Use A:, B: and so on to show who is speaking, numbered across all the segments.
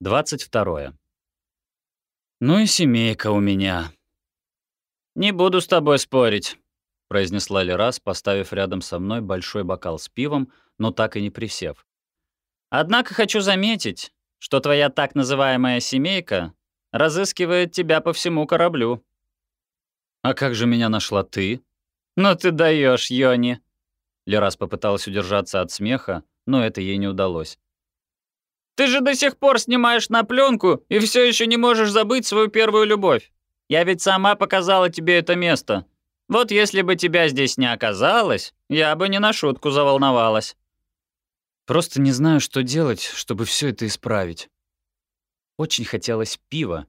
A: 22. «Ну и семейка у меня». «Не буду с тобой спорить», — произнесла Лерас, поставив рядом со мной большой бокал с пивом, но так и не присев. «Однако хочу заметить, что твоя так называемая семейка разыскивает тебя по всему кораблю». «А как же меня нашла ты?» «Ну ты даешь, Йони!» Лерас попыталась удержаться от смеха, но это ей не удалось. Ты же до сих пор снимаешь на пленку и все еще не можешь забыть свою первую любовь. Я ведь сама показала тебе это место. Вот если бы тебя здесь не оказалось, я бы не на шутку заволновалась. Просто не знаю, что делать, чтобы все это исправить. Очень хотелось пива,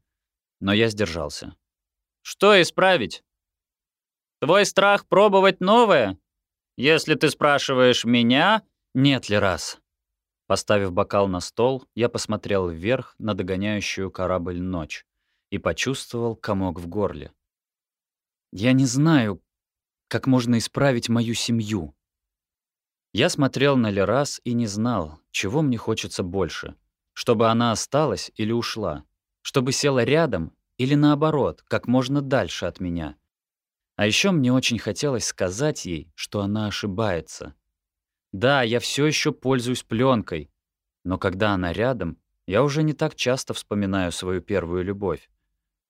A: но я сдержался. Что исправить? Твой страх пробовать новое? Если ты спрашиваешь меня, нет ли раз. Поставив бокал на стол, я посмотрел вверх на догоняющую корабль ночь и почувствовал комок в горле. Я не знаю, как можно исправить мою семью. Я смотрел на Лерас и не знал, чего мне хочется больше. Чтобы она осталась или ушла. Чтобы села рядом или наоборот, как можно дальше от меня. А еще мне очень хотелось сказать ей, что она ошибается, да, я все еще пользуюсь пленкой, но когда она рядом, я уже не так часто вспоминаю свою первую любовь.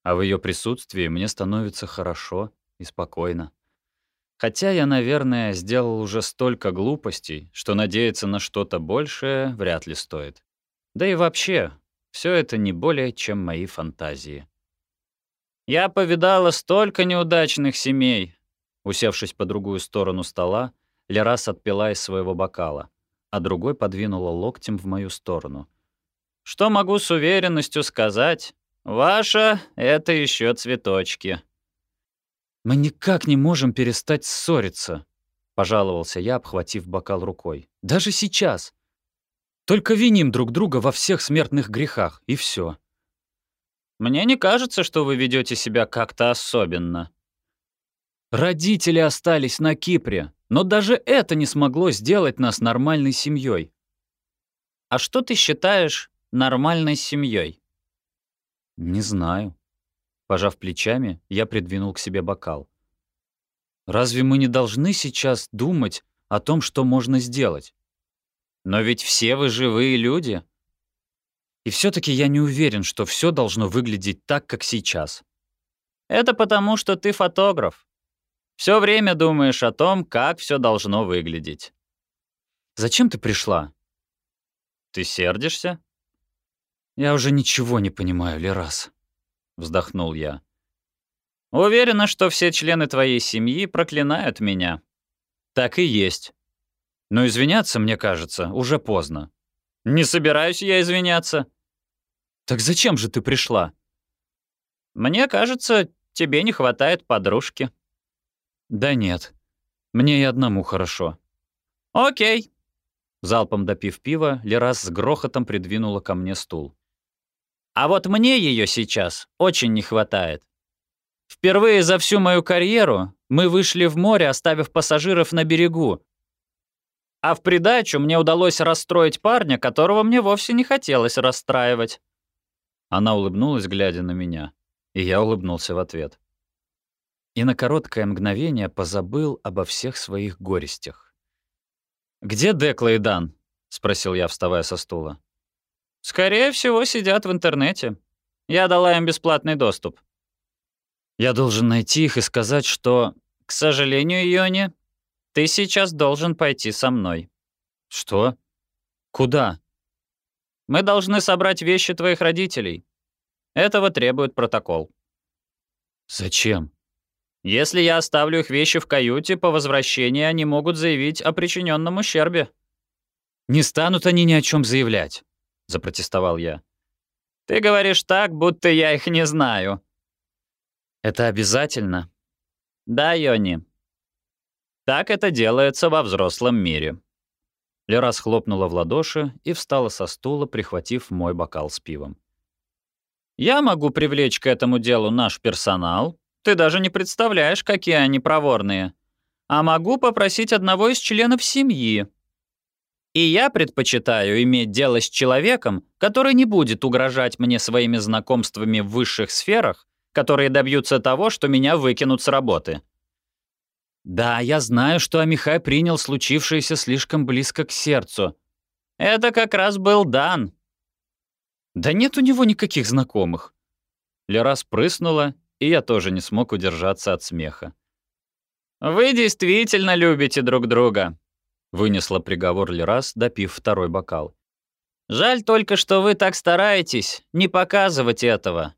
A: А в ее присутствии мне становится хорошо и спокойно. Хотя я, наверное, сделал уже столько глупостей, что надеяться на что-то большее вряд ли стоит. Да и вообще, все это не более, чем мои фантазии. Я повидала столько неудачных семей. Усевшись по другую сторону стола, Лерас отпила из своего бокала, а другой подвинула локтем в мою сторону. «Что могу с уверенностью сказать? Ваша — это еще цветочки». «Мы никак не можем перестать ссориться», — пожаловался я, обхватив бокал рукой. «Даже сейчас. Только виним друг друга во всех смертных грехах, и все. «Мне не кажется, что вы ведете себя как-то особенно». «Родители остались на Кипре. Но даже это не смогло сделать нас нормальной семьей. А что ты считаешь нормальной семьей? Не знаю. Пожав плечами, я придвинул к себе бокал. Разве мы не должны сейчас думать о том, что можно сделать? Но ведь все вы живые люди. И все таки я не уверен, что все должно выглядеть так, как сейчас. Это потому, что ты фотограф. Все время думаешь о том, как все должно выглядеть. Зачем ты пришла? Ты сердишься? Я уже ничего не понимаю, Лерас. Вздохнул я. Уверена, что все члены твоей семьи проклинают меня. Так и есть. Но извиняться, мне кажется, уже поздно. Не собираюсь я извиняться. Так зачем же ты пришла? Мне кажется, тебе не хватает подружки. «Да нет. Мне и одному хорошо». «Окей». Залпом допив пива, Лерас с грохотом придвинула ко мне стул. «А вот мне ее сейчас очень не хватает. Впервые за всю мою карьеру мы вышли в море, оставив пассажиров на берегу. А в придачу мне удалось расстроить парня, которого мне вовсе не хотелось расстраивать». Она улыбнулась, глядя на меня, и я улыбнулся в ответ и на короткое мгновение позабыл обо всех своих горестях. «Где Декла и Дан?» — спросил я, вставая со стула. «Скорее всего, сидят в интернете. Я дала им бесплатный доступ». «Я должен найти их и сказать, что...» «К сожалению, Йони, ты сейчас должен пойти со мной». «Что? Куда?» «Мы должны собрать вещи твоих родителей. Этого требует протокол». «Зачем?» Если я оставлю их вещи в каюте, по возвращении они могут заявить о причиненном ущербе». «Не станут они ни о чем заявлять», — запротестовал я. «Ты говоришь так, будто я их не знаю». «Это обязательно?» «Да, Йони. Так это делается во взрослом мире». Лера схлопнула в ладоши и встала со стула, прихватив мой бокал с пивом. «Я могу привлечь к этому делу наш персонал, ты даже не представляешь, какие они проворные. А могу попросить одного из членов семьи. И я предпочитаю иметь дело с человеком, который не будет угрожать мне своими знакомствами в высших сферах, которые добьются того, что меня выкинут с работы. Да, я знаю, что Амихай принял случившееся слишком близко к сердцу. Это как раз был Дан. Да нет у него никаких знакомых. Лера спрыснула, и я тоже не смог удержаться от смеха. «Вы действительно любите друг друга», — вынесла приговор Лерас, допив второй бокал. «Жаль только, что вы так стараетесь не показывать этого».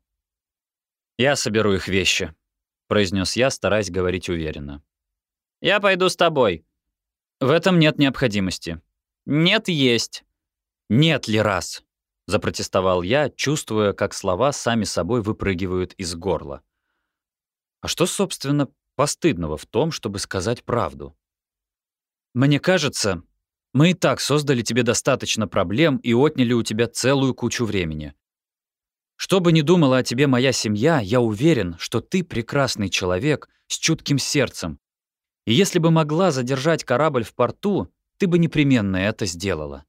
A: «Я соберу их вещи», — произнес я, стараясь говорить уверенно. «Я пойду с тобой». «В этом нет необходимости». «Нет, есть». «Нет, Лерас», — запротестовал я, чувствуя, как слова сами собой выпрыгивают из горла. «А что, собственно, постыдного в том, чтобы сказать правду?» Мне кажется, мы и так создали тебе достаточно проблем и отняли у тебя целую кучу времени. Что бы ни думала о тебе моя семья, я уверен, что ты прекрасный человек с чутким сердцем. И если бы могла задержать корабль в порту, ты бы непременно это сделала.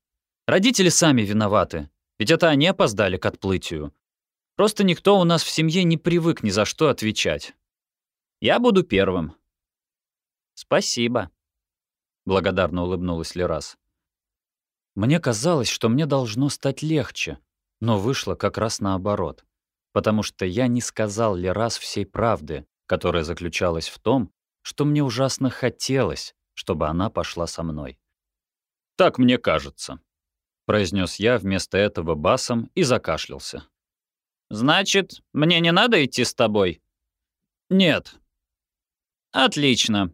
A: Родители сами виноваты, ведь это они опоздали к отплытию. Просто никто у нас в семье не привык ни за что отвечать. Я буду первым. Спасибо. — благодарно улыбнулась Лерас. «Мне казалось, что мне должно стать легче, но вышло как раз наоборот, потому что я не сказал Лерас всей правды, которая заключалась в том, что мне ужасно хотелось, чтобы она пошла со мной. «Так мне кажется», — произнес я вместо этого басом и закашлялся. «Значит, мне не надо идти с тобой?» «Нет». «Отлично.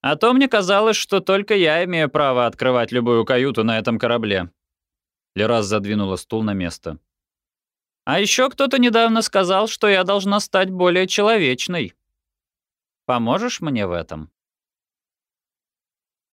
A: А то мне казалось, что только я имею право открывать любую каюту на этом корабле». Лерас задвинула стул на место. «А еще кто-то недавно сказал, что я должна стать более человечной. Поможешь мне в этом?»